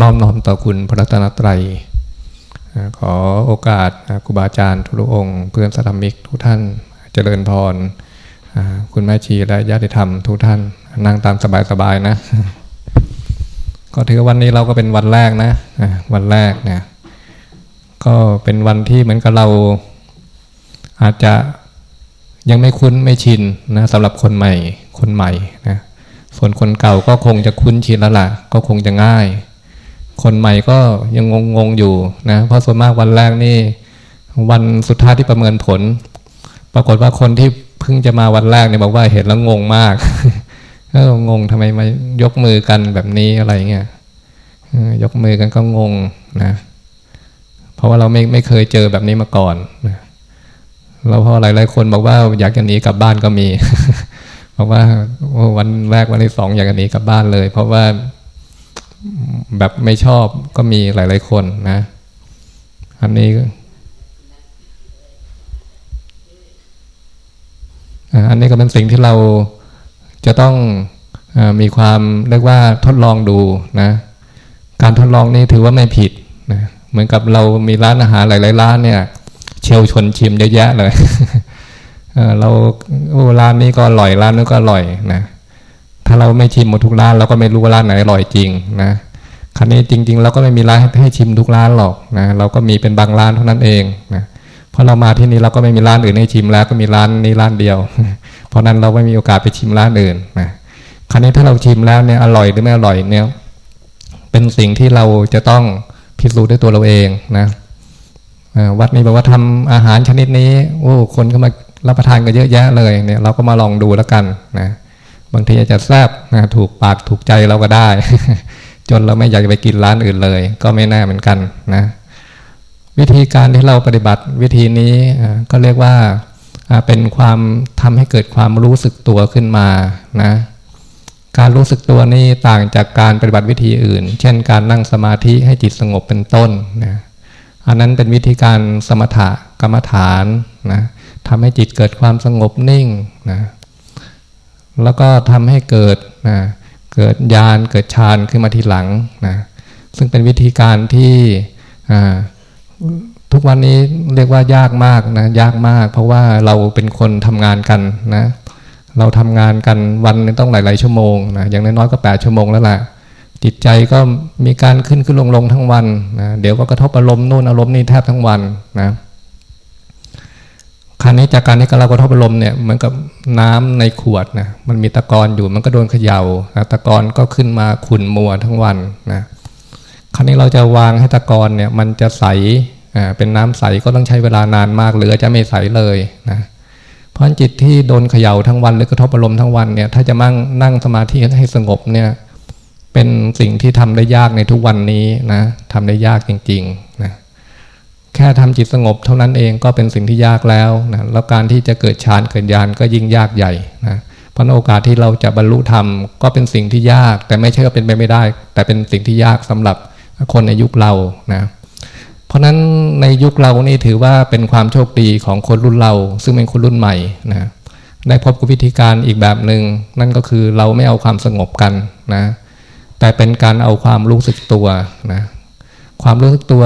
น้อมน้อมต่อคุณพระรัตนตรัย ขอโอกาสครูบาอาจารย์ทุกองค์ เพื่อนสัตมิกทุกท่านเจริญพร คุณแม่ชีและญาติธรรมทุกท่านนั่งตามสบายๆนะ ก็ถือวันนี้เราก็เป็นวันแรกนะ วันแรกเนี่ยก็เป็นวันที่เหมือนกับเราอาจจะยังไม่คุ้นไม่ชินนะสำหรับคนใหม่คนใหม่นะส่วนคนเก่าก็คงจะคุ้นชินแล้วล่ะ ก็คงจะง่าย คนใหม่ก็ยังงงงอยู่นะเพราะส่วนมากวันแรกนี่ วันสุดท้ายที่ประเมินผล ปรากฏว่าคนที่เพิ่งจะมาวันแรกเนี่ยบอกว่าเห็นแล้วงงมากก็งงทำไมมายกมือกันแบบนี้อะไรเงี้ยยกมือกันก็งงนะเพราะว่าเราไม่ไม่เคยเจอแบบนี้มาก่อนนะเราพอหลายๆคนบอกว่าอยากจะหนีกลับบ้านก็มีบอกว่าวันแรกวันที่สองอยากจะหนีกลับบ้านเลย เพราะว่า แบบไม่ชอบก็มีหลาย ๆ คนนะ อันนี้อันนี้ก็เป็นสิ่งที่เราจะต้องอมีความเรียกว่าทดลองดูนะ การทดลองนี่ถือว่าไม่ผิดนะเหมือนกับเรามีร้านอาหารหลาย ๆ ร้านเนี่ยเชลชนชิมเยอะแยะเลยเราโอ้ร้านนี้ก็อร่อยร้านนู้นก็อร่อยนะถ้าเราไม่ชิมหมดทุกร้านเราก็ไม่รู้ว่าร้านไหนอร่อยจริงนะ ครั้นี้จริง ๆ เราก็ไม่มีร้านให้ชิมทุกร้านหรอกนะเราก็มีเป็นบางร้านเท่านั้นเองนะเพราะเรามาที่นี่เราก็ไม่มีร้านอื่นให้ชิมแล้วก็มีร้านนี้ร้านเดียว เพราะนั้นเราไม่มีโอกาสไปชิมร้านอื่นนะครั้นี้ถ้าเราชิมแล้วเนี่ยอร่อยหรือไม่อร่อยเนี่ยเป็นสิ่งที่เราจะต้องพิสูจน์ด้วยตัวเราเองนะวัดนี้บอกว่าทำอาหารชนิดนี้โอ้คนก็มารับประทานกันเยอะแยะเลยเนี่ยเราก็มาลองดูแล้วกันนะบางทีอาจจะแซ่บนะถูกปากถูกใจเราก็ได้ จนเราไม่อยากจะไปกินร้านอื่นเลย ก็ไม่แน่เหมือนกันนะ วิธีการที่เราปฏิบัติวิธีนี้ก็เรียกว่าเป็นความทำให้เกิดความรู้สึกตัวขึ้นมานะการรู้สึกตัวนี้ต่างจากการปฏิบัติวิธีอื่น เช่น การนั่งสมาธิให้จิตสงบเป็นต้นนะอันนั้นเป็นวิธีการสมถะกรรมฐานนะทำให้จิตเกิดความสงบนิ่งนะแล้วก็ทำให้เกิดนะ เกิดญาณเกิดฌานขึ้นมาทีหลังนะซึ่งเป็นวิธีการที่ทุกวันนี้เรียกว่ายากมากนะยากมาก เพราะว่าเราเป็นคนทำงานกันนะเราทำงานกันวันนึงต้องหลาย ๆ ชั่วโมงนะอย่างน้อยๆก็แปดชั่วโมงแล้วแหละจิตใจก็มีการขึ้นขึ้นลงลงทั้งวันนะเดี๋ยวก็กระทบอารมณ์นู่นอารมณ์นี่แทบทั้งวันนะ คราวนี้จากการที่เรากระทบอารมณ์เนี่ยเหมือนกับน้ำในขวดนะมันมีตะกอนอยู่มันก็โดนเขยา่านะตะกอนก็ขึ้นมาขุ่นมัวทั้งวันนะคราวนี้เราจะวางให้ตะกอนเนี่ยมันจะใสอ่าเป็นน้ำใสก็ต้องใช้เวลานานมากหรือจะไม่ใสเลยนะเพราะจิตที่โดนเขย่าทั้งวันหรือกระทบอารมณ์ทั้งวันเนี่ยถ้าจะมั่งนั่งสมาธิให้สงบเนี่ยเป็นสิ่งที่ทำได้ยากในทุกวันนี้นะทำได้ยากจริงๆนะ แค่ทำจิตสงบเท่านั้นเองก็เป็นสิ่งที่ยากแล้วนะแล้วการที่จะเกิดฌานเกิดญาณก็ยิ่งยากใหญ่นะเพราะโอกาสที่เราจะบรรลุธรรมก็เป็นสิ่งที่ยาก แต่ไม่ใช่ว่าเป็นไปไม่ได้ แต่เป็นสิ่งที่ยากสำหรับคนในยุคเรานะเพราะนั้นในยุคเรานี่ถือว่าเป็นความโชคดีของคนรุ่นเรา ซึ่งเป็นคนรุ่นใหม่นะได้พบกับวิธีการอีกแบบหนึง่งนั่นก็คือเราไม่เอาความสงบกันนะแต่เป็นการเอาความรู้สึกตัวนะความรู้สึกตัว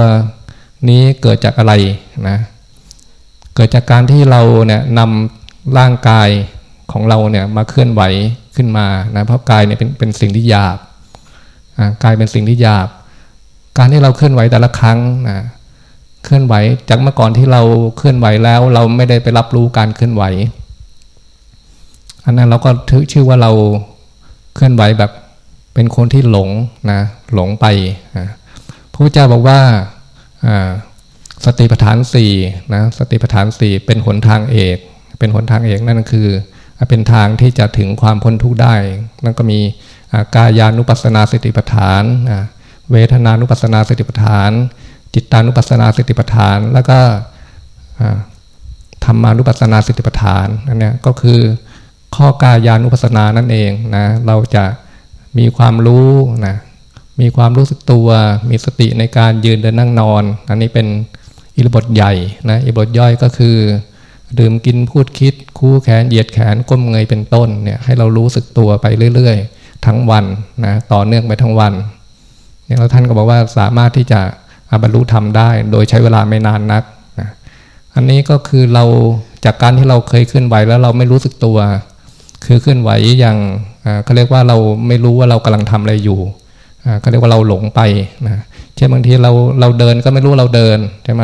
นี้เกิดจากอะไรนะเกิดจากการที่เราเนี่ยนำร่างกายของเราเนี่ยมาเคลื่อนไหวขึ้นมานะเพราะกายเนี่ยเป็นเป็นสิ่งที่หยาบกายเป็นสิ่งที่หยาบ การที่เราเคลื่อนไหวแต่ละครั้งนะเคลื่อนไหวจากเมื่อก่อนที่เราเคลื่อนไหวแล้ว เราไม่ได้ไปรับรู้การเคลื่อนไหว อันนั้นเราก็ถือชื่อว่าเราเคลื่อนไหวแบบเป็นคนที่หลงนะหลงไปพระพุทธเจ้าบอกว่า สติปัฏฐานสี่นะสติปัฏฐานสี่เป็นหนทางเอก เป็นหนทางเอกนั่นคือ เป็นทางที่จะถึงความพ้นทุกข์ได้ นั่นก็มีกายานุปัสสนาสติปัฏฐาน เวทนานุปัสสนาสติปัฏฐาน จิตานุปัสสนาสติปัฏฐาน แล้วก็ธรรมานุปัสสนาสติปัฏฐานอันนี้ก็คือข้อกายานุปัสสนานั่นเองนะเราจะมีความรู้นะ มีความรู้สึกตัว มีสติในการยืนเดินนั่งนอน อันนี้เป็นอิรบทใหญ่นะอิรบทย่อยก็คือ ดื่มกินพูดคิด คู่แขนเหยียดแขนก้มเงยเป็นต้นเนี่ยให้เรารู้สึกตัวไปเรื่อย ๆ ทั้งวันนะต่อเนื่องไปทั้งวันเนี่ยเราท่านก็บอกว่าสามารถที่จะบรรลุธรรมได้ โดยใช้เวลาไม่นานนักนะอันนี้ก็คือเราจากการที่เราเคยเคลื่อนไหวแล้วเราไม่รู้สึกตัว คือเคลื่อนไหวอย่างเขาเรียกว่าเราไม่รู้ว่าเรากำลังทำอะไรอยู่ เขาเรียกว่าเราหลงไปนะเช่นบางทีเราเราเดินก็ไม่รู้เราเดินใช่ไหม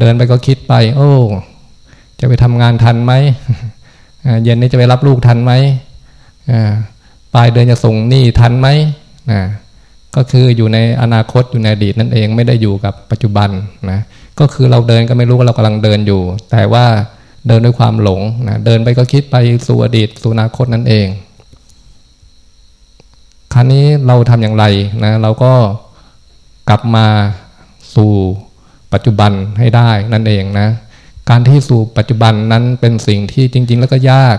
เดินไปก็คิดไป โอ้ จะไปทำงานทันไหมเย็นนี้จะไปรับลูกทันไหมปลายเดือนจะส่งหนี้ทันไหมนะก็คืออยู่ในอนาคตอยู่ในอดีตนั่นเองไม่ได้อยู่กับปัจจุบันนะก็คือเราเดินก็ไม่รู้ว่าเรากำลังเดินอยู่ แต่ว่าเดินด้วยความหลงนะเดินไปก็คิดไปสู่อดีตสู่อนาคตนั่นเอง ครั้นี้เราทำอย่างไรนะเราก็กลับมาสู่ปัจจุบันให้ได้นั่นเองนะการที่สู่ปัจจุบันนั้นเป็นสิ่งที่จริง ๆ แล้วก็ยาก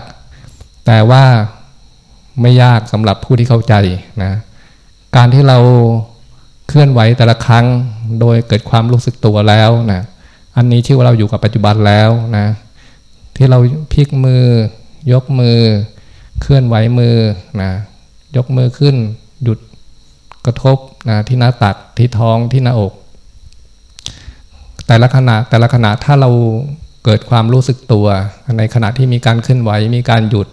แต่ว่าไม่ยากสำหรับผู้ที่เข้าใจนะการที่เราเคลื่อนไหวแต่ละครั้งโดยเกิดความรู้สึกตัวแล้วนะอันนี้ชื่อว่าเราอยู่กับปัจจุบันแล้วนะที่เราพลิกมือยกมือ เคลื่อนไหวมือนะ ยกมือขึ้น หยุดกระทบนะที่หน้าตักที่ท้องที่หน้าอก แต่ละขณะแต่ละขณะถ้าเราเกิดความรู้สึกตัว ในขณะที่มีการเคลื่อนไหวมีการหยุด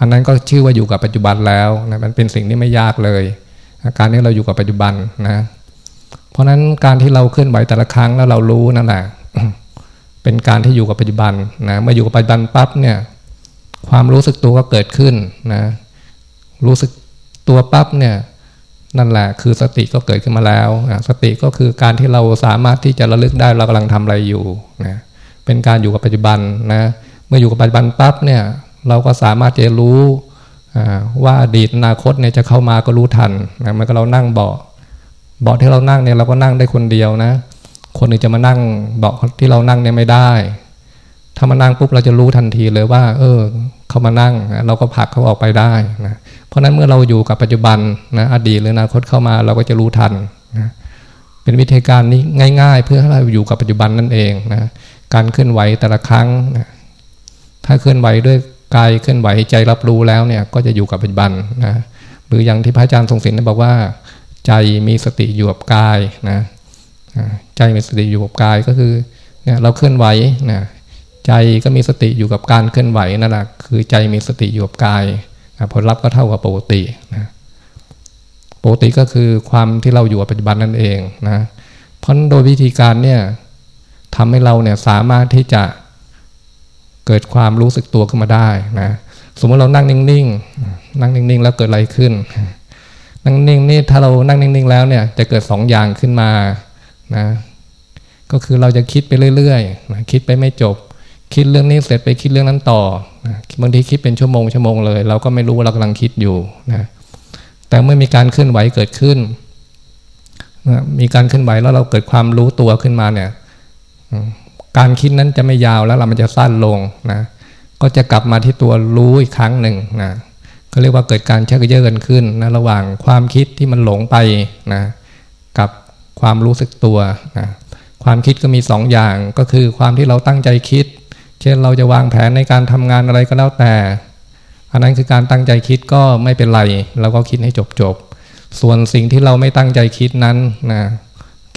อันนั้นก็ชื่อว่าอยู่กับปัจจุบันแล้วนะมันเป็นสิ่งที่ไม่ยากเลยการที่เราอยู่กับปัจจุบันนะเพราะฉะนั้นการที่เราเคลื่อนไหวแต่ละครั้งแล้วเรารู้นั่นแหละเป็นการที่อยู่กับปัจจุบันนะเมื่ออยู่กับปัจจุบันปั๊บเนี่ยความรู้สึกตัวก็เกิดขึ้นนะรู้สึก ตัวปั๊บเนี่ยนั่นแหละคือสติก็เกิดขึ้นมาแล้วสติก็คือการที่เราสามารถที่จะระลึกได้เรากำลังทำอะไรอยู่นะเป็นการอยู่กับปัจจุบันนะเมื่ออยู่กับปัจจุบันปั๊บเนี่ยเราก็สามารถจะรู้ว่าอดีตอนาคตเนี่ยจะเข้ามาก็รู้ทันนะมันก็เรานั่งเบาะเบาะที่เรานั่งเนี่ยเราก็นั่งได้คนเดียวนะ คนอื่นจะมานั่งเบาะที่เรานั่งเนี่ยไม่ได้ ถ้ามานั่งปุ๊บเราจะรู้ทันทีเลยว่า เออ เขามานั่ง เราก็ผลักเขาออกไปได้นะเพราะนั้นเมื่อเราอยู่กับปัจจุบันนะอดีตหรืออนาคตเข้ามาเราก็จะรู้ทันนะเป็นวิธีการนี้ง่าย ๆ เพื่อให้เราอยู่กับปัจจุบันนั่นเองนะการเคลื่อนไหวแต่ละครั้งนะถ้าเคลื่อนไหวด้วยกายเคลื่อนไหวใจรับรู้แล้วเนี่ยก็จะอยู่กับปัจจุบันนะหรืออย่างที่พระอาจารย์ทรงศิลป์บอกว่า ใจมีสติอยู่กับกายนะใจมีสติอยู่กับกายก็คือเนี่ยเราเคลื่อนไหวนะ ใจก็มีสติอยู่กับการเคลื่อนไหวนั่นแหละคือใจมีสติอยู่กับกายนะผลลัพธ์ก็เท่ากับปกตินะปกติก็คือความที่เราอยู่กับปัจจุบันนั่นเองนะเพราะโดยวิธีการเนี่ยทำให้เราเนี่ยสามารถที่จะเกิดความรู้สึกตัวขึ้นมาได้นะสมมติเรานั่งนิ่งๆนั่งนิ่งๆ แล้วเกิดอะไรขึ้น นั่งนิ่งนี่ถ้าเรานั่งนิ่งๆ แล้วเนี่ยจะเกิดสองอย่างขึ้นมานะก็คือเราจะคิดไปเรื่อยๆนะคิดไปไม่จบ คิดเรื่องนี้เสร็จไปคิดเรื่องนั้นต่อนะบางทีคิดเป็นชั่วโมงชั่วโมงเลย เราก็ไม่รู้ว่าเรากำลังคิดอยู่นะแต่เมื่อมีการเคลื่อนไหวเกิดขึ้นนะมีการเคลื่อนไหวแล้วเราเกิดความรู้ตัวขึ้นมาเนี่ยการคิดนั้นจะไม่ยาวแล้วเรามันจะสั้นลงนะก็จะกลับมาที่ตัวรู้อีกครั้งหนึ่งนะก็เรียกว่าเกิดการชักเยอะกันขึ้นนะระหว่างความคิดที่มันหลงไปนะกับความรู้สึกตัวนะความคิดก็มีสองอย่างก็คือความที่เราตั้งใจคิด เช่นเราจะวางแผนในการทำงานอะไรก็แล้วแต่ อันนั้นคือการตั้งใจคิดก็ไม่เป็นไรเราก็คิดให้จบจบส่วนสิ่งที่เราไม่ตั้งใจคิดนั้นนะ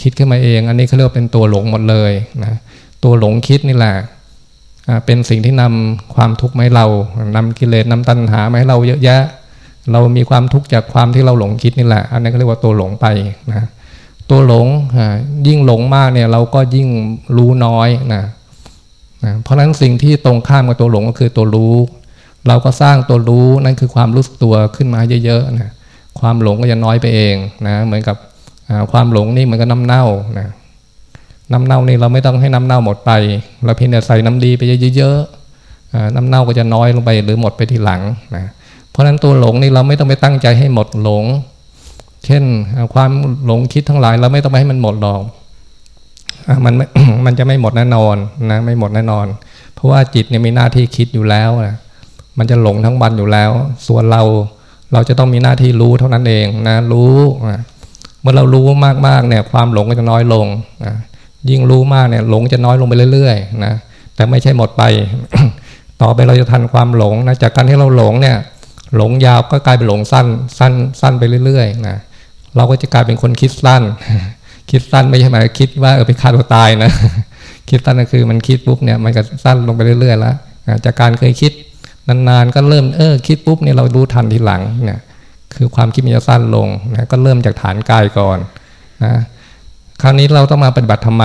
คิดขึ้นมาเอง อันนี้เขาเรียกเป็นตัวหลงหมดเลยนะตัวหลงคิดนี่แหละเป็นสิ่งที่นำความทุกข์มาให้เรานำกิเลสนำตัณหามาให้เราเยอะแยะ เรามีความทุกข์จากความที่เราหลงคิดนี่แหละ อันนี้ก็เรียกว่าตัวหลงไปนะตัวหลงยิ่งหลงมากเนี่ยเราก็ยิ่งรู้น้อยนะ นะเพราะฉะนั้นสิ่งที่ตรงข้ามกับตัวหลงก็คือตัวรู้ เราก็สร้างตัวรู้นั่นคือความรู้สึกตัวขึ้นมาเยอะๆนะความหลงก็จะน้อยไปเองนะเหมือนกับความหลงนี่เหมือนกับน้ำเน่านะน้ำเน่านี่เราไม่ต้องให้น้ำเน่าหมดไป เราเพียงแต่ใส่น้ำดีไปเยอะๆน้ำเน่าก็จะน้อยลงไปหรือหมดไปทีหลังนะเพราะฉะนั้นตัวหลงนี่เราไม่ต้องไปตั้งใจให้หมดหลง เช่นความหลงคิดทั้งหลายเราไม่ต้องไปให้มันหมดหรอก มันมันจะไม่หมดแน่นอนนะไม่หมดแน่นอน เพราะว่าจิตเนี่ยมีหน้าที่คิดอยู่แล้วนะมันจะหลงทั้งวันอยู่แล้ว ส่วนเราเราจะต้องมีหน้าที่รู้เท่านั้นเองนะรู้เมื่อเรารู้มากๆเนี่ยความหลงก็จะน้อยลงนะยิ่งรู้มากเนี่ยหลงจะน้อยลงไปเรื่อยๆนะแต่ไม่ใช่หมดไป ต่อไปเราจะทันความหลงนะจากการที่เราหลงเนี่ยหลงยาวก็กลายเป็นหลงสั้นสั้นสั้นไปเรื่อยๆนะเราก็จะกลายเป็นคนคิดสั้น คิดสั้นไม่ใช่หมายคิดว่าเออไปฆ่าตัวตายนะ คิดสั้นก็คือมันคิดปุ๊บเนี่ยมันก็สั้นลงไปเรื่อยๆแล้วจากการเคยคิดนานๆก็เริ่มเออคิดปุ๊บเนี่ยเราดูทันทีหลังเนี่ยคือความคิดมันจะสั้นลงนะก็เริ่มจากฐานกายก่อนนะคราวนี้เราต้องมาปฏิบัติทำไม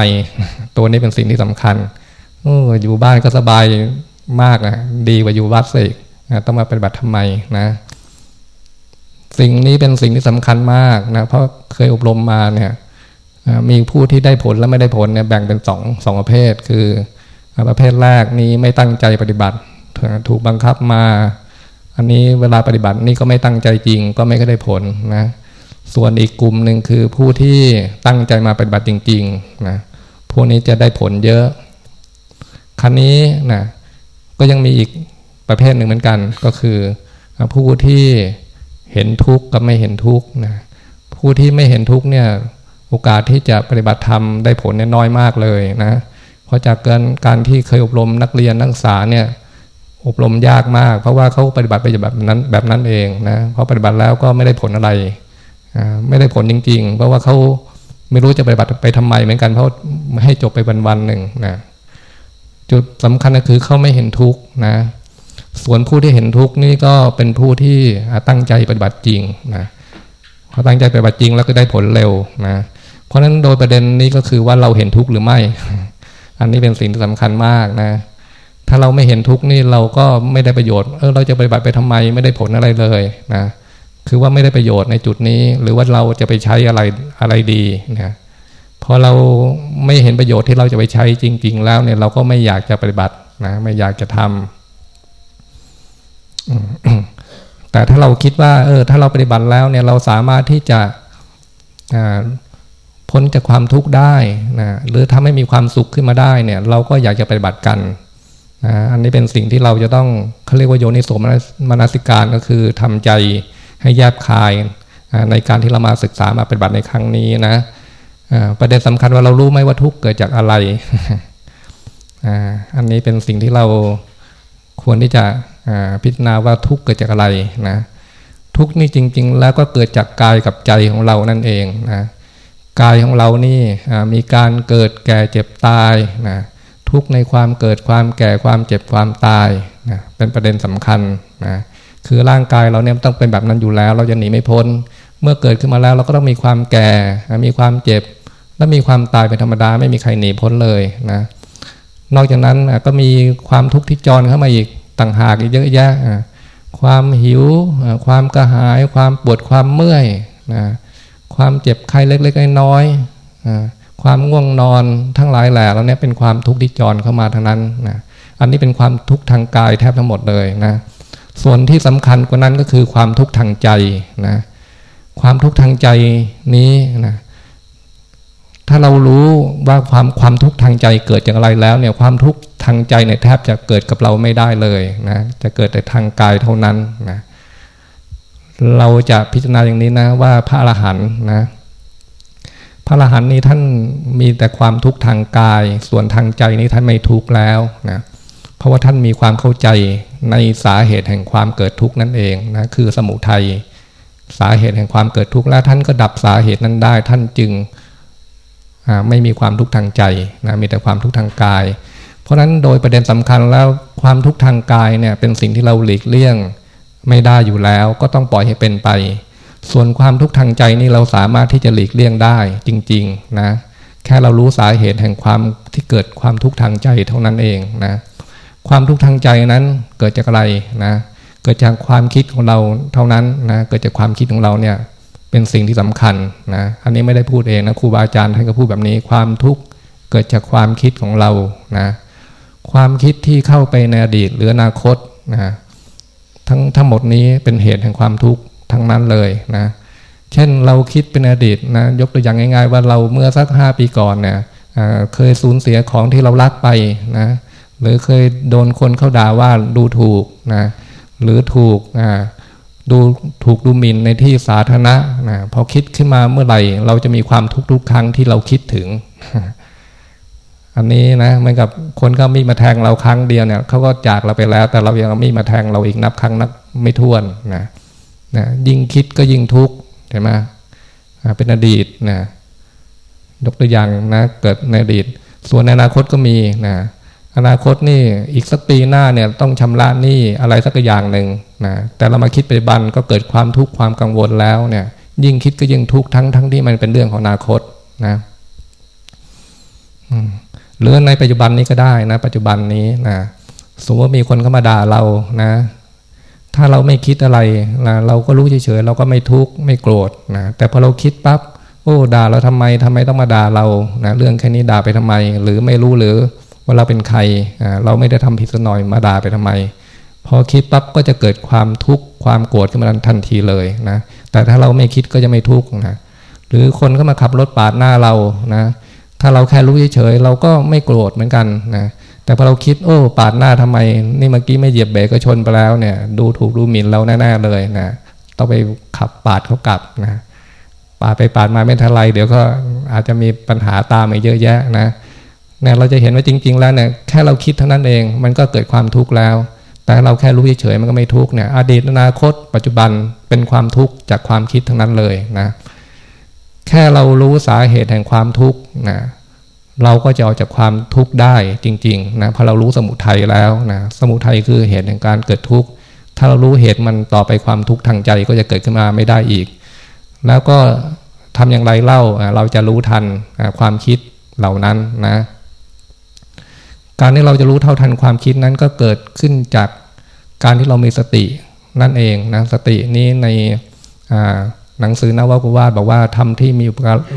ตัวนี้เป็นสิ่งที่สำคัญออยู่บ้านก็สบายมากนะดีกว่าอยู่วัดสิต้องมาปฏิบัติทำไมนะสิ่งนี้เป็นสิ่งที่สำคัญมากนะเพราะเคยอบรมมาเนี่ย มีผู้ที่ได้ผลและไม่ได้ผลเนี่ยแบ่งเป็นสองสองประเภท คือประเภทแรกนี้ไม่ตั้งใจปฏิบัติ ถูกบังคับมา อันนี้เวลาปฏิบัตินี่ก็ไม่ตั้งใจจริงก็ไม่ได้ผลนะส่วนอีกกลุ่มหนึ่งคือผู้ที่ตั้งใจมาปฏิบัติจริงๆนะพวกนี้จะได้ผลเยอะครั้นี้นะก็ยังมีอีกประเภทหนึ่งเหมือนกันก็คือ ผู้ที่เห็นทุกข์กับไม่เห็นทุกข์นะผู้ที่ไม่เห็นทุกข์เนี่ย โอกาสที่จะปฏิบัติธรรมได้ผลเนี่ยน้อยมากเลยนะเพราะจากการการที่เคยอบรมนักเรียนนักศึกษาเนี่ยอบรมยากมาก เพราะว่าเขาปฏิบัติไปแบบนั้นแบบนั้นเองนะพอปฏิบัติแล้วก็ไม่ได้ผลอะไรไม่ได้ผลจริง ๆ เพราะว่าเขาไม่รู้จะปฏิบัติไปทำไมเหมือนกันเพราะให้จบไปวันๆหนึ่งนะจุดสำคัญก็คือเขาไม่เห็นทุกข์นะส่วนผู้ที่เห็นทุกข์นี่ก็เป็นผู้ที่ตั้งใจปฏิบัติจริงนะเขาตั้งใจปฏิบัติจริงแล้วก็ได้ผลเร็วนะ เพราะฉะนั้นโดยประเด็นนี้ก็คือว่าเราเห็นทุกข์หรือไม่ อันนี้เป็นสิ่งที่สำคัญมากนะ ถ้าเราไม่เห็นทุกข์นี่เราก็ไม่ได้ประโยชน์ เออเราจะปฏิบัติไปทำไมไม่ได้ผลอะไรเลยนะ คือว่าไม่ได้ประโยชน์ในจุดนี้ หรือว่าเราจะไปใช้อะไรอะไรดีนะพอเราไม่เห็นประโยชน์ที่เราจะไปใช้จริง ๆ แล้วเนี่ยเราก็ไม่อยากจะปฏิบัตินะไม่อยากจะทำแต่ถ้าเราคิดว่า เออ ถ้าเราปฏิบัติแล้วเนี่ยเราสามารถที่จะ พ้นจากความทุกข์ได้นะหรือถ้าไม่มีความสุขขึ้นมาได้เนี่ย เราก็อยากจะปฏิบัติกันนะอันนี้เป็นสิ่งที่เราจะต้องเขาเรียกว่าโยนิโสมนสิการก็คือทำใจให้แยบคายในการที่เรามาศึกษามาปฏิบัติในครั้งนี้นะประเด็นสำคัญว่าเรารู้ไหมว่าทุกข์เกิดจากอะไรอันนี้เป็นสิ่งที่เราควรที่จะพิจารณาว่าทุกข์เกิดจากอะไรนะทุกข์นี่จริง ๆ แล้วก็เกิดจากกายกับใจของเรานั่นเองนะ กายของเรานี่มีการเกิดแก่เจ็บตายนะทุกในความเกิดความแก่ความเจ็บความตายนะเป็นประเด็นสำคัญนะคือร่างกายเราเนี่ยต้องเป็นแบบนั้นอยู่แล้ว เราจะหนีไม่พ้น เมื่อเกิดขึ้นมาแล้วเราก็ต้องมีความแก่ มีความเจ็บ และมีความตายเป็นธรรมดาไม่มีใครหนีพ้นเลยนะนอกจากนั้นก็มีความทุกข์ที่จรเข้ามาอีกต่างหากอีกเยอะแยะ ความหิว ความกระหาย ความปวดความเมื่อยนะ ความเจ็บไข้เล็กๆน้อยๆความง่วงนอนทั้งหลายแหล่แล้วเนี่ยเป็นความทุกข์ที่จรเข้ามาทั้งนั้นนะอันนี้เป็นความทุกข์ทางกายแทบทั้งหมดเลยนะส่วนที่สำคัญกว่านั้นก็คือความทุกข์ทางใจนะความทุกข์ทางใจนี้นะถ้าเรารู้ว่าความความทุกข์ทางใจเกิดจากอะไรแล้วเนี่ยความทุกข์ทางใจเนี่ยแทบจะเกิดกับเราไม่ได้เลยนะจะเกิดแต่ทางกายเท่านั้นนะ เราจะพิจารณาอย่างนี้นะว่าพระอรหันต์นะ พระอรหันต์นี้ท่านมีแต่ความทุกข์ทางกาย ส่วนทางใจนี้ท่านไม่ทุกข์แล้วนะเพราะว่าท่านมีความเข้าใจในสาเหตุแห่งความเกิดทุกข์นั่นเองนะคือสมุทัยสาเหตุแห่งความเกิดทุกข์แล้วท่านก็ดับสาเหตุนั้นได้ ท่านจึงไม่มีความทุกข์ทางใจนะมีแต่ความทุกข์ทางกาย เพราะฉะนั้นโดยประเด็นสำคัญแล้วความทุกข์ทางกายเนี่ยเป็นสิ่งที่เราหลีกเลี่ยง ไม่ได้อยู่แล้วก็ต้องปล่อยให้เป็นไป ส่วนความทุกข์ทางใจนี่เราสามารถที่จะหลีกเลี่ยงได้จริง ๆ นะ แค่เรารู้สาเหตุแห่งความที่เกิดความทุกข์ทางใจเท่านั้นเองนะ ความทุกข์ทางใจนั้นเกิดจากอะไรนะ เกิดจากความคิดของเราเท่านั้นนะ เกิดจากความคิดของเราเนี่ยเป็นสิ่งที่สำคัญนะ อันนี้ไม่ได้พูดเองนะครูบาอาจารย์ท่านก็พูดแบบนี้ ความทุกข์เกิดจากความคิดของเรานะ ความคิดที่เข้าไปในอดีตหรืออนาคตนะ ทั้งทั้งหมดนี้เป็นเหตุแห่งความทุกข์ทั้งนั้นเลยนะ เช่นเราคิดเป็นอดีตนะยกตัวอย่างง่าย ๆ ว่าเราเมื่อสักห้าปีก่อนเนี่ยเคยสูญเสียของที่เรารักไปนะหรือเคยโดนคนเขาด่าว่าดูถูกนะหรือถูกดูถูกดูหมิ่นในที่สาธารณะนะพอคิดขึ้นมาเมื่อไหร่ เราจะมีความทุกข์ทุกครั้งที่เราคิดถึง อันนี้นะเหมือนกับคนก็มีมาแทงเราครั้งเดียวเนี่ยเขาก็จากเราไปแล้ว แต่เรายังมีมาแทงเราอีกนับครั้งนับไม่ถ้วนนะนะยิ่งคิดก็ยิ่งทุกข์ใช่ไหมเป็นอดีตนะยกตัวอย่างนะเกิดในอดีต ส่วนในอนาคตก็มีนะอนาคตนี่อีกสักปีหน้าเนี่ยต้องชำระหนี้อะไรสักอย่างหนึ่งนะแต่เรามาคิดไปบันก็เกิดความทุกข์ความกังวลแล้วเนี่ยยิ่งคิดก็ยิ่งทุกข์ทั้งทั้งที่มันเป็นเรื่องของอนาคตนะ หรือในปัจจุบันนี้ก็ได้นะ ปัจจุบันนี้นะสมมติว่ามีคนเข้ามาด่าเรานะ ถ้าเราไม่คิดอะไรนะเราก็รู้เฉยๆเราก็ไม่ทุกข์ไม่โกรธนะแต่พอเราคิดปั๊บโอ้ด่าเราทำไมทำไมต้องมาด่าเรานะเรื่องแค่นี้ด่าไปทำไม หรือไม่รู้หรือว่าเราเป็นใครเราไม่ได้ทำผิดสักหน่อยมาด่าไปทำไม พอคิดปั๊บก็จะเกิดความทุกข์ความโกรธขึ้นมาทันทีเลยนะแต่ถ้าเราไม่คิดก็จะไม่ทุกข์นะหรือคนก็มาขับรถปาดหน้าเรานะ ถ้าเราแค่รู้เฉยๆเราก็ไม่โกรธเหมือนกันนะแต่พอเราคิดโอ้ปาดหน้าทำไม นี่เมื่อกี้ไม่เหยียบเบรกก็ชนไปแล้วเนี่ย ดูถูกดูหมิ่นเราแน่ๆเลยนะต้องไปขับปาดเขากลับนะปาดไปปาดมาไม่ทันไรเดี๋ยวก็อาจจะมีปัญหาตามมาเยอะแยะนะเนี่ยเราจะเห็นว่าจริง ๆ แล้วเนี่ยแค่เราคิดเท่านั้นเองมันก็เกิดความทุกข์แล้ว แต่เราแค่รู้เฉยๆมันก็ไม่ทุกข์เนี่ยอดีตอนาคต ปัจจุบันเป็นความทุกข์จากความคิดทั้งนั้นเลยนะ ค่เรารู้สาเหตุแห่งความทุกข์นะเราก็จะออกจากความทุกข์ได้จริงๆนะพอเรารู้สมุทัยแล้วนะสมุทัยคือเหตุแห่งการเกิดทุกข์ถ้าเรารู้เหตุมันต่อไปความทุกข์ทางใจก็จะเกิดขึ้นมาไม่ได้อีก แล้วก็ทำอย่างไรเล่าเราจะรู้ทันความคิดเหล่านั้นนะการที่เราจะรู้เท่าทันความคิดนั้นก็เกิดขึ้นจากการที่เรามีสตินั่นเองนะสตินี้ใน หนังสือนวกวาดบอกว่าทำที่มี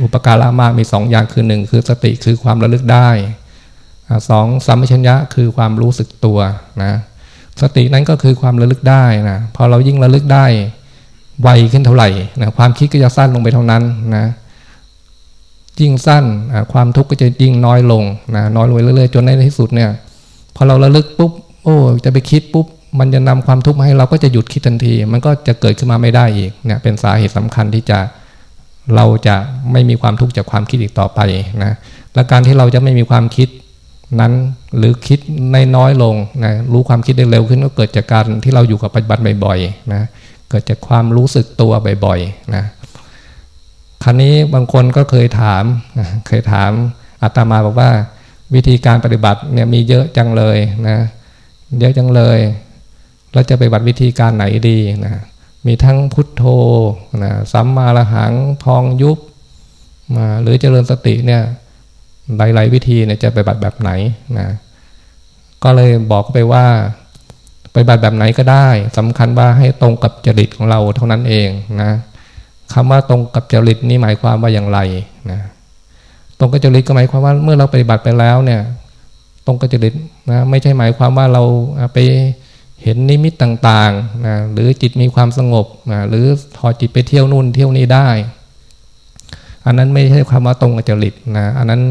อุปการะมากมีสองอย่างคือหนึ่งคือสติคือความระลึกได้สองสัมชัญญะคือความรู้สึกตัวนะสตินั้นก็คือความระลึกได้นะพอเรายิ่งระลึกได้ไวขึ้นเท่าไหร่นะความคิดก็จะสั้นลงไปเท่านั้นนะยิ่งสั้นความทุกข์ก็จะยิ่งน้อยลงนะน้อยลงเรื่อยๆจนในที่สุดเนี่ยพอเราระลึกปุ๊บโอ้จะไปคิดปุ๊บ มันจะนำความทุกข์มาให้เราก็จะหยุดคิดทันที มันก็จะเกิดขึ้นมาไม่ได้อีกเนี่ยเป็นสาเหตุสำคัญที่จะเราจะไม่มีความทุกข์จากความคิดอีกต่อไปนะและการที่เราจะไม่มีความคิดนั้นหรือคิดในน้อยลงนะรู้ความคิดได้เร็วขึ้นก็เกิดจากการที่เราอยู่กับปัจจุบันบ่อยๆนะเกิดจากความรู้สึกตัวบ่อยๆนะครั้นี้บางคนก็เคยถามเคยถามอาตมาบอกว่า วิธีการปฏิบัติเนี่ยมีเยอะจังเลยนะเยอะจังเลย เราจะไปบัติวิธีการไหนดีนะมีทั้งพุทโธนะสัมมาละหังพองยุบมาหรือเจริญสติเนี่ยหลายๆวิธีเนี่ยจะไปบัติแบบไหนนะก็เลยบอกไปว่าไปบัติแบบไหนก็ได้สำคัญว่าให้ตรงกับจริตของเราเท่านั้นเองนะคำว่าตรงกับจริตนี่หมายความว่าอย่างไรนะตรงกับจริตก็หมายความว่าเมื่อเราปฏิบัติไปแล้วเนี่ย ตรงกับจริตนะไม่ใช่หมายความว่าเราไป เห็นนิมิตต่างๆนะหรือจิตมีความสงบนะหรือถอจิตไปเที่ยวนู่นเที่ยวนี้ได้ อันนั้นไม่ใช่ความว่าตรงกับจริตนะอันนั้น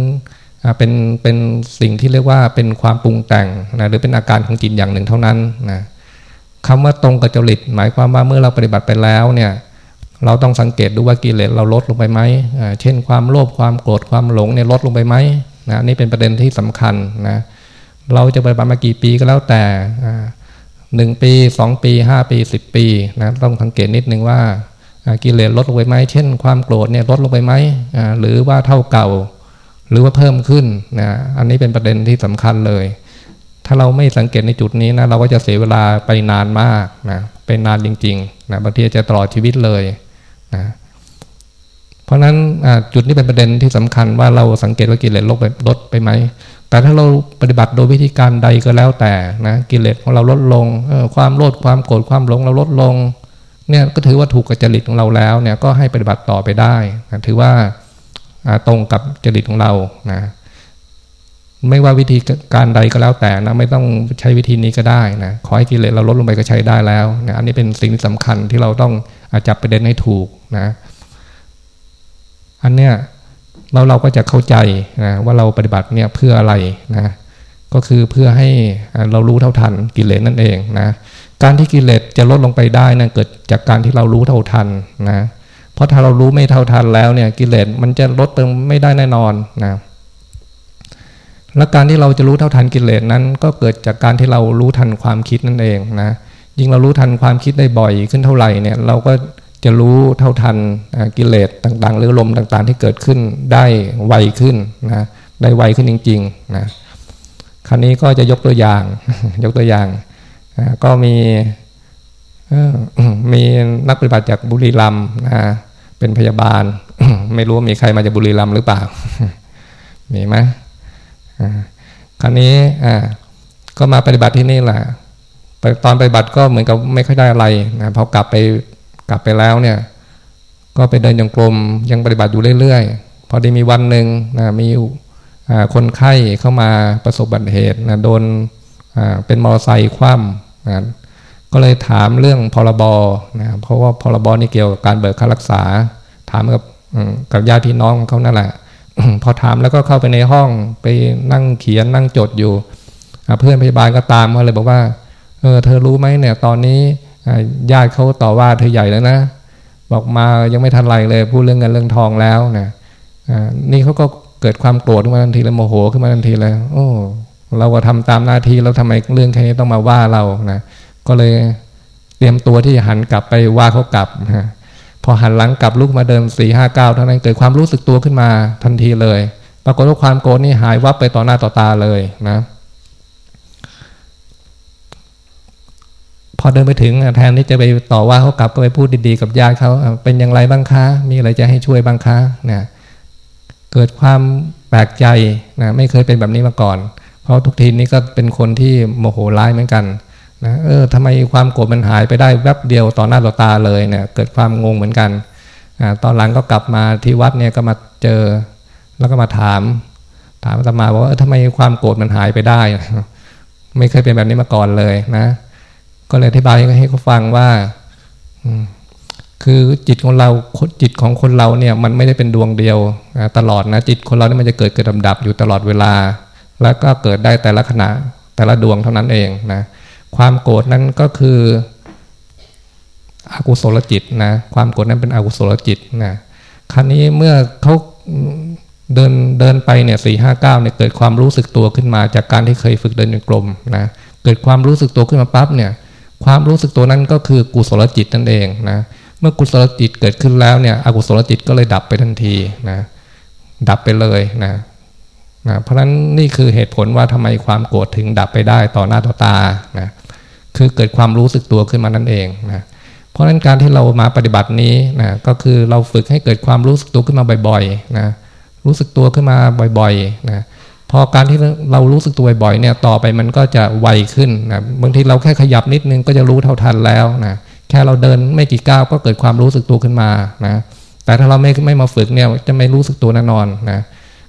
เป็นเป็นสิ่งที่เรียกว่าเป็นความปรุงแต่งนะหรือเป็นอาการของจิตอย่างหนึ่งเท่านั้นนะคำว่าตรงกับจริต หมายความว่าเมื่อเราปฏิบัติไปแล้วเนี่ยเราต้องสังเกตดูว่ากิเลสเราลดลงไปไหม เช่นความโลภความโกรธความหลงเนี่ยลดลงไปไหมนะนี่เป็นประเด็นที่สำคัญนะ เราจะปฏิบัติมากี่ปีก็แล้วแต่ หนึ่งปีสองปีห้าปีสิบปีนะต้องสังเกตนิดนึงว่ากิเลสลดลงไปไหมเช่น ความโกรธเนี่ยลดลงไปไหมหรือว่าเท่าเก่า หรือว่าเพิ่มขึ้นนะอันนี้เป็นประเด็นที่สำคัญเลย ถ้าเราไม่สังเกตในจุดนี้นะเราก็จะเสียเวลาไปนานมากนะเป็นนานจริงๆนะบางทีจะตลอดชีวิตเลยนะเพราะฉะนั้นจุดนี้เป็นประเด็นที่สำคัญว่าเราสังเกตว่ากิเลสลดไปลดไปไหม แต่ถ้าเราปฏิบัติโดยวิธีการใดก็แล้วแต่นะกิเลสของเราลดลงความโลภความโกรธความหลงเราลดลงเนี่ยก็ถือว่าถูกกับจริตของเราแล้วเนี่ยก็ให้ปฏิบัติต่อไปได้นะถือว่าตรงกับจริตของเรานะไม่ว่าวิธีการใดก็แล้วแต่นะไม่ต้องใช้วิธีนี้ก็ได้นะขอให้กิเลสเราลดลงไปก็ใช้ได้แล้วนะอันนี้เป็นสิ่งที่สำคัญที่เราต้องจับประเด็นให้ถูกนะอันเนี้ย เราเราก็จะเข้าใจนะว่าเราปฏิบัติเนี่ยเพื่ออะไรนะก็คือเพื่อให้เรารู้เท่าทันกิเลสนั่นเองนะการที่กิเลสจะลดลงไปได้นะั่นเกิดจากการที่เรารู้เท่าทันนะเพราะถ้าเรารู้ไม่เท่าทันแล้วเนี่ยกิเลสมันจะลดไปไม่ได้แน่นอนนะและการที่เราจะรู้เท่าทันกิเลสนั้น ก็เกิดจากการที่เรารู้ทันความคิดนั่นเองนะยิ่งเรารู้ทันความคิดได้บ่อยขึ้นเท่าไหร่เนี่ยเราก็ จะรู้เท่าทันกิเลสต่างๆ หรือลมต่างๆ ที่เกิดขึ้นได้ไวขึ้นนะได้ไวขึ้นจริงๆนะคราวนี้ก็จะยกตัวอย่าง ยกตัวอย่าง ก็มีมีนักปฏิบัติจากบุรีรัมย์นะเป็นพยาบาล ไม่รู้มีใครมาจากบุรีรัมย์หรือเปล่า มีไหมคราวนี้ก็มาปฏิบัติที่นี่แหละตอนปฏิบัติก็เหมือนกับไม่ค่อยได้อะไรนะพอกลับไป กลับไปแล้วเนี่ย ก็ไปเดินยังกลมยังปฏิบัติอยู่เรื่อยๆ พอไดีมีวันหนึ่งนะมีคนไข้เข้ามาประสบบัติเหตุนะโดนเป็นมอเตอร์ไซค์คว่ำนะก็เลยถามเรื่องพรบนะเพราะว่าพรบนี่เกี่ยวกับการเบิกค่ารักษา ถามกับกับญาติพี่น้องเขานั่นแหละพอถามแล้วก็เข้าไปในห้องไปนั่งเขียนนั่งจดอยู่ เพื่อนพยาบาลก็ตามมาเลยบอกว่าเออเธอรู้ไหมเนี่ย ตอนนี้ ญาติเขาต่อว่าเธอใหญ่แล้วนะ บอกมายังไม่ทันไรเลย พูดเรื่องเงินเรื่องทองแล้วนะนี่เขาก็เกิดความโกรธขึ้นมาทันทีเลยโมโหขึ้นมาทันทีเลยโอ้เราก็ทำตามหน้าที่แล้วทำไมเรื่องแค่นี้ต้องมาว่าเรานะก็เลยเตรียมตัวที่จะหันกลับไปว่าเขากลับนะพอหันหลังกลับลุกมาเดินสี่ห้าเก้าเท่านั้นเกิดความรู้สึกตัวขึ้นมาทันทีเลย ปรากฏว่าความโกรธนี่หายวับไปต่อหน้าต่อตาเลยนะ อเดินไปถึงแทนที่จะไปต่อว่าเขากลับก็ไปพูดดีๆกับญาติเขาเป็นอย่างไรบ้างคะมีอะไรจะให้ช่วยบ้างคะนะเกิดความแปลกใจนะไม่เคยเป็นแบบนี้มาก่อน เพราะทุกทีนี้ก็เป็นคนที่โมโหร้ายเหมือนกันนะเออทำไมความโกรธมันหายไปได้แวบเดียวต่อหน้าต่อตาเลยเนี่ยเกิดความงงเหมือนกันอตอนหลังก็กลับมาที่วัดเนี่ยก็มาเจอ แล้วก็มาถาม ถามอาตมาว่าเออทำไมความโกรธมันหายไปได้ ไม่เคยเป็นแบบนี้มาก่อนเลยนะ ก็เลยอธิบายให้เขาฟังว่าคือจิตของเราจิตของคนเราเนี่ยมันไม่ได้เป็นดวงเดียวตลอดนะจิตคนเราเนี่ยมันจะเกิดเกิดดับดับอยู่ตลอดเวลา แล้วก็เกิดได้แต่ละขณะแต่ละดวงเท่านั้นเองนะความโกรธนั้นก็คืออกุศลจิตนะความโกรธนั้นเป็นอกุศลจิตนะครั้นี้เมื่อเขาเดินเดินไปเนี่ยสี่ห้าเก้าเนี่ยเกิดความรู้สึกตัวขึ้นมาจากการที่เคยฝึกเดินจงกรมนะเกิดความรู้สึกตัวขึ้นมาปั๊บเนี่ย ความรู้สึกตัวนั้นก็คือกุศลจิตนั่นเองนะ เมื่อกุศลจิตเกิดขึ้นแล้วเนี่ย อกุศลจิตก็เลยดับไปทันทีนะ ดับไปเลยนะนะเพราะฉะนั้นนี่คือเหตุผลว่าทำไมความโกรธถึงดับไปได้ต่อหน้าต่อตานะคือเกิดความรู้สึกตัวขึ้นมานั่นเองนะเพราะฉะนั้นการที่เรามาปฏิบัตินี้นะก็คือเราฝึกให้เกิดความรู้สึกตัวขึ้นมาบ่อยๆนะรู้สึกตัวขึ้นมาบ่อยๆนะ พอการที่เรารู้สึกตัวบ่อยๆเนี่ยต่อไปมันก็จะไวขึ้นนะบางทีเราแค่ขยับนิดนึงก็จะรู้เท่าทันแล้วนะแค่เราเดินไม่กี่ก้าวก็เกิดความรู้สึกตัวขึ้นมานะแต่ถ้าเราไม่ไม่มาฝึกเนี่ยจะไม่รู้สึกตัวแน่นอนนะ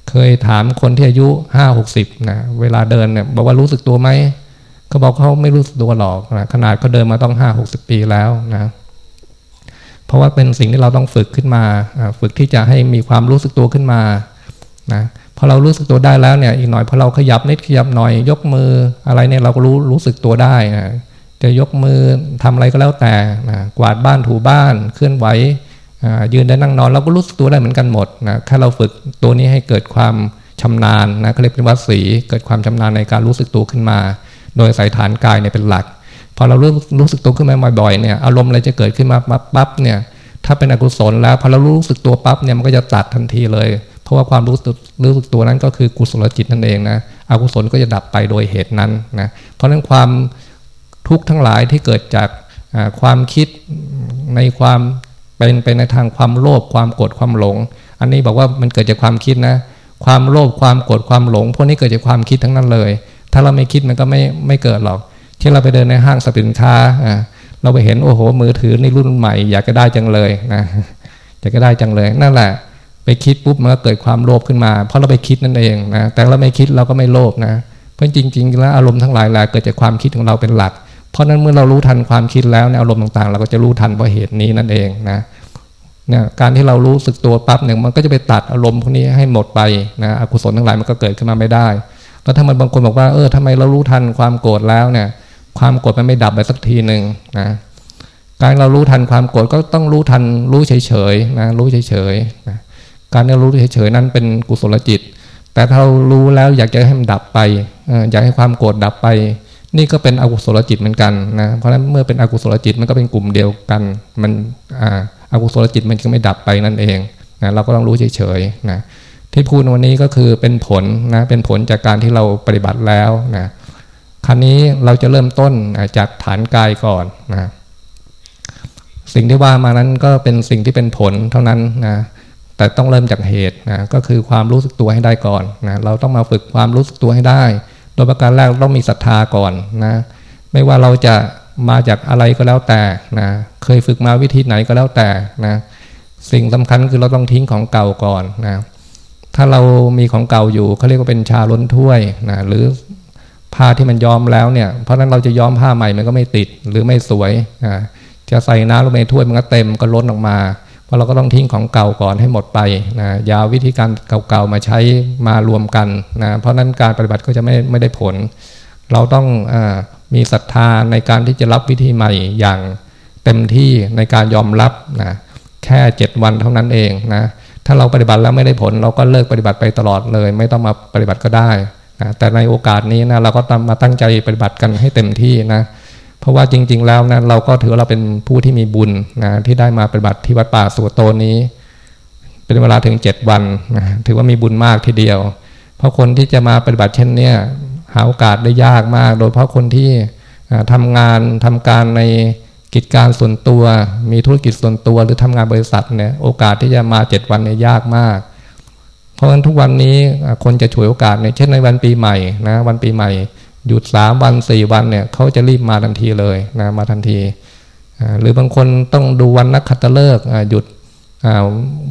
เคยถามคนที่อายุห้าหกสิบนะเวลาเดินเนี่ยบอกว่ารู้สึกตัวไหมเขาบอกเขาไม่รู้สึกตัวหรอกนะขนาดเขาเดินมาต้องห้าหกสิบปีแล้วนะเพราะว่าเป็นสิ่งที่เราต้องฝึกขึ้นมา ฝึกที่จะให้มีความรู้สึกตัวขึ้นมานะ พอเรารู้สึกตัวได้แล้วเนี่ย อีกหน่อยพอเราขยับนิดขยับหน่อย ยกมืออะไรเนี่ยเราก็รู้รู้สึกตัวได้นะจะยกมือทำอะไรก็แล้วแต่นะกวาดบ้านถูบ้านเคลื่อนไหวยืนได้นั่งนอนเราก็รู้สึกตัวได้เหมือนกันหมดนะแค่เราฝึกตัวนี้ให้เกิดความชำนาญนะเขาเรียกเป็นวัดสีเกิดความชำนาญในการรู้สึกตัวขึ้นมา โดยใส่ฐานกายเนี่ยเป็นหลัก พอเรารู้รู้สึกตัวขึ้นมาบ่อยๆเนี่ยอารมณ์อะไรจะเกิดขึ้นมาปั๊บเนี่ยถ้าเป็นอกุศลแล้วพอเรารู้สึกตัวปั๊บเนี่ยมันก็จะตัดทันทีเลย เพราะว่าความรู้สึกรู้สึกตัวนั้นก็คือกุศลจิตนั่นเองนะอกุศลก็จะดับไปโดยเหตุนั้นนะเพราะฉะนั้นความทุกข์ทั้งหลายที่เกิดจากความคิดในความเป็นไปในทางความโลภความโกรธความหลง อันนี้บอกว่ามันเกิดจากความคิดนะ ความโลภความโกรธความหลงพวกนี้เกิดจากความคิดทั้งนั้นเลย ถ้าเราไม่คิดมันก็ไม่ไม่เกิดหรอก ที่เราไปเดินในห้างสินค้าเราไปเห็นโอ้โหมือถือในรุ่นใหม่ อยากจะได้จังเลยนะอยากจะได้จังเลยนั่นแหละ ไปคิดปุ๊บมันก็เกิดความโลภขึ้นมา เพราะเราไปคิดนั่นเองนะแต่เราไม่คิดเราก็ไม่โลภนะเพราะจริง ๆ แล้วอารมณ์ทั้งหลายแหละเกิดจากความคิดของเราเป็นหลัก เพราะนั้นเมื่อเรารู้ทันความคิดแล้วในอารมณ์ต่างๆ เราก็จะรู้ทันเพราะเหตุนี้นั่นเองนะเนี่ยการที่เรารู้สึกตัวปั๊บเนี่ยมันก็จะไปตัดอารมณ์พวกนี้ให้หมดไปนะอกุศลทั้งหลายมันก็เกิดขึ้นมาไม่ได้ แล้วถ้ามันบางคนบอกว่าเออทำไมเรารู้ทันความโกรธแล้วเนี่ย ความโกรธมันไม่ดับไปสักทีหนึ่งนะการเรารู้ทันความโกรธก็ต้องรู้ทันรู้เฉยๆนะรู้เฉยๆนะ การเรียนรู้เฉยๆนั้นเป็นกุศลจิต แต่ถ้าเรารู้แล้วอยากจะให้มันดับไปอยากให้ความโกรธดับไป นี่ก็เป็นอกุศลจิตเหมือนกันนะเพราะฉะนั้นเมื่อเป็นอกุศลจิตมันก็เป็นกลุ่มเดียวกัน มันอกุศลจิตมันก็ไม่ดับไปนั่นเองนะเราก็ต้องรู้เฉยๆนะที่พูดวันนี้ก็คือเป็นผลนะเป็นผลจากการที่เราปฏิบัติแล้วนะครั้นี้เราจะเริ่มต้นจากฐานกายก่อนนะสิ่งที่ว่ามานั้นก็เป็นสิ่งที่เป็นผลเท่านั้นนะ แต่ต้องเริ่มจากเหตุนะก็คือความรู้สึกตัวให้ได้ก่อนนะเราต้องมาฝึกความรู้สึกตัวให้ได้ โดยประการแรกต้องมีศรัทธาก่อนนะไม่ว่าเราจะมาจากอะไรก็แล้วแต่นะเคยฝึกมาวิธีไหนก็แล้วแต่นะสิ่งสำคัญคือเราต้องทิ้งของเก่าก่อนนะถ้าเรามีของเก่าอยู่เขาเรียกว่าเป็นชาล้นถ้วยนะหรือผ้าที่มันย้อมแล้วเนี่ย เพราะนั้นเราจะย้อมผ้าใหม่มันก็ไม่ติดหรือไม่สวยนะจะใส่น้ำลงในถ้วยมันก็เต็มก็ล้นออกมา เพราะเราก็ต้องทิ้งของเก่าก่อนให้หมดไปนะยาววิธีการเก่าๆมาใช้มารวมกันนะเพราะนั้นการปฏิบัติก็จะไม่ไม่ได้ผล เราต้องอมีศรัทธาในการที่จะรับวิธีใหม่อย่างเต็มที่ในการยอมรับนะแค่เจ็ดวันเท่านั้นเองนะถ้าเราปฏิบัติแล้วไม่ได้ผล เราก็เลิกปฏิบัติไปตลอดเลย ไม่ต้องมาปฏิบัติก็ได้นะแต่ในโอกาสนี้นะเราก็มาตั้งใจปฏิบัติกันให้เต็มที่นะ เพราะว่าจริง ๆ แล้วนะเราก็ถือว่าเราเป็นผู้ที่มีบุญนะที่ได้มาปฏิบัติที่วัดป่าสุโตนี้ เป็นเวลาถึงเจ็ดวันนะถือว่ามีบุญมากทีเดียว เพราะคนที่จะมาปฏิบัติเช่นเนี้ยหาโอกาสได้ยากมาก โดยเพราะคนที่ทำงานทำการในกิจการส่วนตัว มีธุรกิจส่วนตัวหรือทำงานบริษัทเนี่ยโอกาสที่จะมาเจ็ดวันเนี่ยยากมาก เพราะฉะนั้นทุกวันนี้คนจะฉวยโอกาสเนี่ยเช่นในวันปีใหม่นะวันปีใหม่ หยุดสามวันสี่วันเนี่ยเขาจะรีบมาทันทีเลยนะมาทันทีหรือบางคนต้องดูวันนักขัตฤกษ์หยุด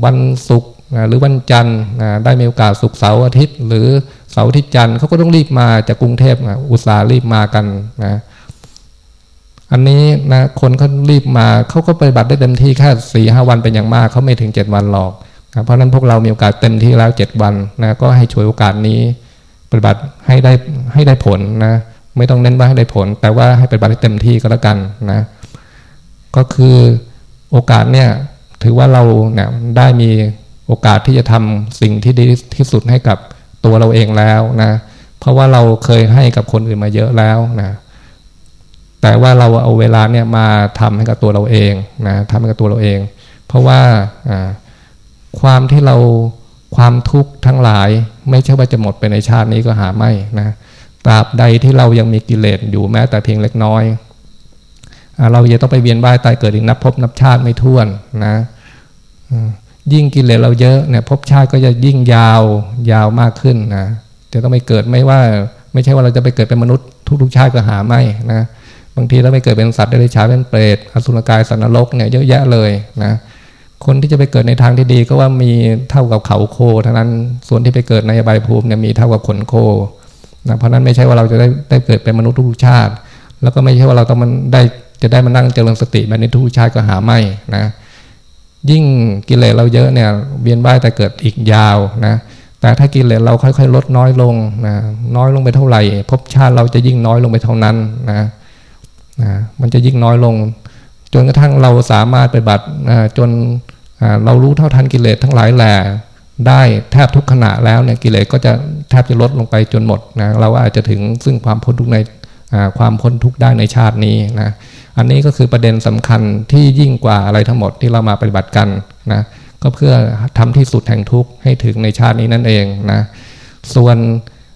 วันศุกร์หรือวันจันทร์ได้มีโอกาสศุกร์เสาร์อาทิตย์ หรือเสาร์อาทิตย์จันทร์เขาก็ต้องรีบมาจากกรุงเทพอุตสาห์รีบมากันนะอันนี้นะคนเขารีบมาเขาก็ปฏิบัติได้เต็มที่แค่สี่ห้าวันเป็นอย่างมากเขาไม่ถึงเจ็ดวันหรอกนะเพราะนั้นพวกเรามีโอกาสเต็มที่แล้วเจ็ดวันนะก็ให้ช่วยโอกาสนี้ ปฏิบัติให้ได้ให้ได้ผลนะไม่ต้องเน้นว่าให้ได้ผล แต่ว่าให้ปฏิบัติให้เต็มที่ก็แล้วกันนะ ก็คือโอกาสเนี่ยถือว่าเราเนี่ยได้มีโอกาสที่จะทำสิ่งที่ดีที่สุดให้กับตัวเราเองแล้วนะ เพราะว่าเราเคยให้กับคนอื่นมาเยอะแล้วนะแต่ว่าเราเอาเวลาเนี่ยมาทำให้กับตัวเราเองนะทำให้กับตัวเราเอง เพราะว่าความที่เรา ความทุกข์ทั้งหลายไม่ใช่ว่าจะหมดไปในชาตินี้ก็หาไม่นะตราบใดที่เรายังมีกิเลสอยู่แม้แต่เพียงเล็กน้อย เราจะต้องไปเวียนว่ายตายเกิดอีกนับพบนับชาติไม่ท้วนนะยิ่งกิเลสเราเยอะเนี่ยพบชาติก็จะยิ่งยาวยาวมากขึ้นนะจะต้องไปเกิดไม่ว่า ไม่ใช่ว่าเราจะไปเกิดเป็นมนุษย์ทุกๆชาติก็หาไม่นะบางทีเราไปเกิดเป็นสัตว์ได้ฉาเป็นเปรตอสุรกายสันนรกเนี่ยเยอะแยะเลยนะ คนที่จะไปเกิดในทางที่ดีก็ว่ามีเท่ากับเขาโคเท่านั้นส่วนที่ไปเกิดในอบายภูมิเนี่ยมีเท่ากับขนโคนะเพราะนั้นไม่ใช่ว่าเราจะได้ได้เกิดเป็นมนุษย์ทุกชาติ แล้วก็ไม่ใช่ว่าเราต้องมันได้จะได้มานั่งเจริญสติแบบนี้ทุกชาติก็หาไม่นะยิ่งกิเลสเราเยอะเนี่ยเวียนว่ายแต่เกิดอีกยาวนะแต่ถ้ากิเลสเราค่อยๆ ลดน้อยลงนะน้อยลงไปเท่าไหร่ภพชาติเราจะยิ่งน้อยลงไปเท่านั้นนะนะมันจะยิ่งน้อยลง จนกระทั่งเราสามารถไปบัติจน เรารู้เท่าทันกิเลสทั้งหลายแหล่ได้แทบทุกขณะแล้วเนี่ยกิเลสก็จะแทบจะลดลงไปจนหมดนะเราอาจจะถึงซึ่งความพ้นทุกข์ในความพ้นทุกข์ได้ในชาตินี้นะอันนี้ก็คือประเด็นสำคัญที่ยิ่งกว่าอะไรทั้งหมดที่เรามาปฏิบัติกันนะก็เพื่อทำที่สุดแห่งทุกข์ให้ถึงในชาตินี้นั่นเองนะส่วน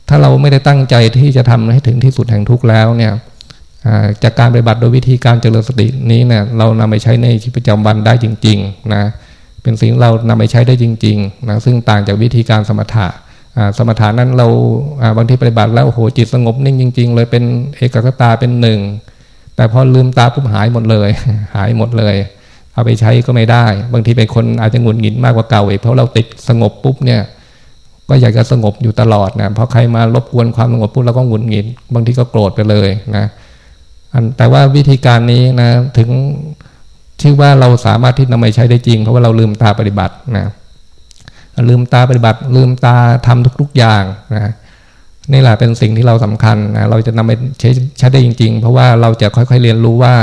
ถ้าเราไม่ได้ตั้งใจที่จะทำให้ถึงที่สุดแห่งทุกข์แล้วเนี่ยจากการปฏิบัติโดยวิธีการเจริญสตินี้เนี่ยเรานำไปใช้ในชีวิตประจำวันได้จริงๆนะ เป็นสิ่งเรานำไปใช้ได้จริงๆนะซึ่งต่างจากวิธีการสมถะสมถะนั้นเราบางทีปฏิบัติแล้วโอ้โหจิตสงบนิ่งจริง ๆ เลยเป็นเอกคตาเป็นหนึ่ง แต่พอลืมตาปุ๊บหายหมดเลย หายหมดเลย เอาไปใช้ก็ไม่ได้ บางทีเป็นคนอาจจะหงุดหงิดมากกว่าเก่าอีกเพราะเราติดสงบปุ๊บเนี่ยก็อยากจะสงบอยู่ตลอดนะพอใครมารบกวนความสงบปุ๊บเราก็หงุดหงิด บางทีก็โกรธไปเลยนะแต่ว่าวิธีการนี้นะถึง ชื่อว่าเราสามารถที่นำไปใช้ได้จริง เพราะว่าเราลืมตาปฏิบัตินะลืมตาปฏิบัติลืมตาทำทุก ๆอย่างนะนี่แหละเป็นสิ่งที่เราสำคัญนะเราจะนำไปใช้ใช้ได้จริง ๆ เพราะว่าเราจะค่อยๆเรียนรู้ว่า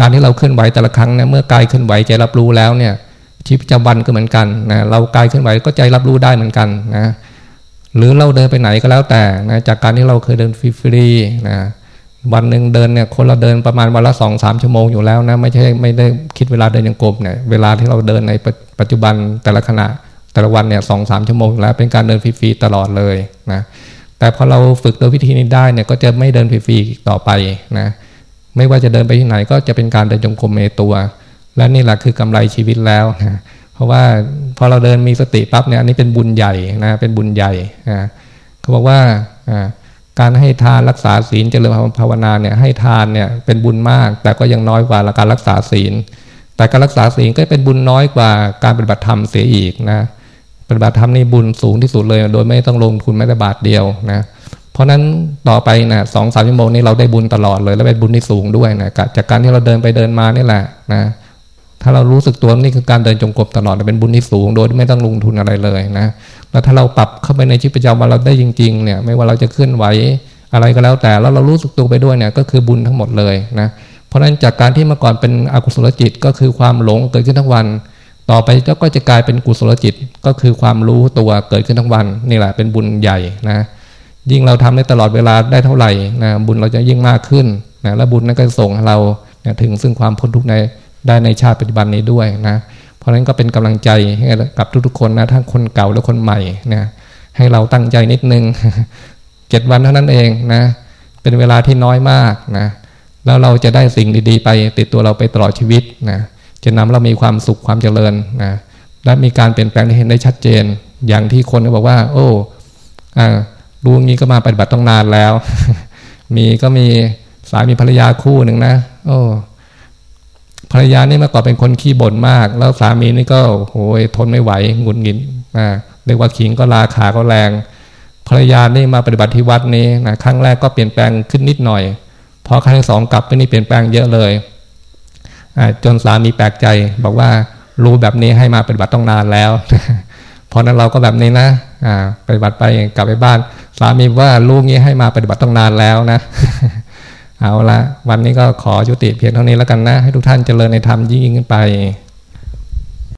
การที่เราเคลื่อนไหวแต่ละครั้งเนี่ยเมื่อกายเคลื่อนไหวใจรับรู้แล้วเนี่ยชีวิตประจำวันก็เหมือนกันนะเรากายเคลื่อนไหวก็ใจรับรู้ได้เหมือนกันนะหรือเราเดินไปไหนก็แล้วแต่นะจากการที่เราเคยเดินฟรีๆนะ วันหนึ่งเดินเนี่ยคนเราเดินประมาณวันละสองสามชั่วโมงอยู่แล้วนะไม่ใช่ไม่ได้คิดเวลาเดินยังกบเนี่ยเวลาที่เราเดินในปัจจุบันแต่ละขณะแต่ละวันเนี่ยสองสามชั่วโมงแล้วเป็นการเดินฟรีๆตลอดเลยนะแต่พอเราฝึกโดยวิธีนี้ได้เนี่ยก็จะไม่เดินฟรีๆต่อไปนะไม่ว่าจะเดินไปที่ไหนก็จะเป็นการเดินจงกรมในตัว และนี่แหละคือกำไรชีวิตแล้วนะเพราะว่าพอเราเดินมีสติปั๊บเนี่ยอันนี้เป็นบุญใหญ่นะเป็นบุญใหญ่นะเขาบอกว่า การให้ทานรักษาศีลเจริญภาวนาเนี่ยให้ทานเนี่ยเป็นบุญมาก แต่ก็ยังน้อยกว่าการรักษาศีล แต่การรักษาศีลก็เป็นบุญน้อยกว่าการปฏิบัติธรรมเสียอีกนะปฏิบัติธรรมนี่บุญสูงที่สุดเลย โดยไม่ต้องลงทุนแม้แต่บาทเดียวนะเพราะนั้นต่อไปนะสองสามชั่วโมงนี้เราได้บุญตลอดเลย และเป็นบุญที่สูงด้วยนะจากการที่เราเดินไปเดินมานี่แหละนะ ถ้าเรารู้สึกตัวนี่คือการเดินจงกรมตลอดเป็นบุญที่สูง โดยไม่ต้องลงทุนอะไรเลยนะแล้วถ้าเราปรับเข้าไปในชีวิตประจำวันเราได้จริงๆเนี่ยไม่ว่าเราจะเคลื่อนไหวอะไรก็แล้วแต่แล้วเรารู้สึกตัวไปด้วยเนี่ยก็คือบุญทั้งหมดเลยนะเพราะฉะนั้นจากการที่เมื่อก่อนเป็นอกุศลจิตก็คือความหลงเกิดขึ้นทั้งวัน ต่อไปก็จะกลายเป็นกุศลจิตก็คือความรู้ตัวเกิดขึ้นทั้งวันนี่แหละเป็นบุญใหญ่นะยิ่งเราทำได้ตลอดเวลาได้เท่าไหร่นะบุญเราจะยิ่งมากขึ้นนะและบุญนั้นก็ส่งเราถึงซึ่งความพ้นทุกข์ใน ได้ในชาติปัจจุบันนี้ด้วยนะ เพราะฉะนั้นก็เป็นกำลังใจให้กับทุกๆคนนะทั้งคนเก่าและคนใหม่นะให้เราตั้งใจนิดนึงเจ็ดวันเท่านั้นเองนะ เป็นเวลาที่น้อยมากนะแล้วเราจะได้สิ่งดีๆ ไปติดตัวเราไปตลอดชีวิตนะจะนำเรามีความสุขความเจริญนะและมีการเปลี่ยนแปลงที่เห็นได้ชัดเจน อย่างที่คนก็บอกว่า โอ้อ่ารู้งี้ก็มาปฏิบัติต้องนานแล้ว มีก็มีสามีภรรยาคู่หนึ่งนะ โอ้ ภรรยานี่เมื่อก่อนเป็นคนขี้บ่นมาก แล้วสามีนี่ก็โหยทนไม่ไหวหงุดหงิดอ่าเรียกว่าขิงก็ลาขาก็แรงภรรยานี่มาปฏิบัติที่วัดนี้นะครั้งแรกก็เปลี่ยนแปลงขึ้นนิดหน่อย พอครั้งที่สองกลับไปนี่เปลี่ยนแปลงเยอะเลยจนสามีแปลกใจ บอกว่ารู้แบบนี้ให้มาปฏิบัติต้องนานแล้ว เพราะนั้นเราก็แบบนี้นะปฏิบัติไปกลับไปบ้าน สามีว่ารู้งี้ให้มาปฏิบัติต้องนานแล้วนะ เอาละวันนี้ก็ขอยุติเพียงเท่านี้แล้วกันนะ ให้ทุกท่านเจริญในธรรมยิ่งขึ้นไป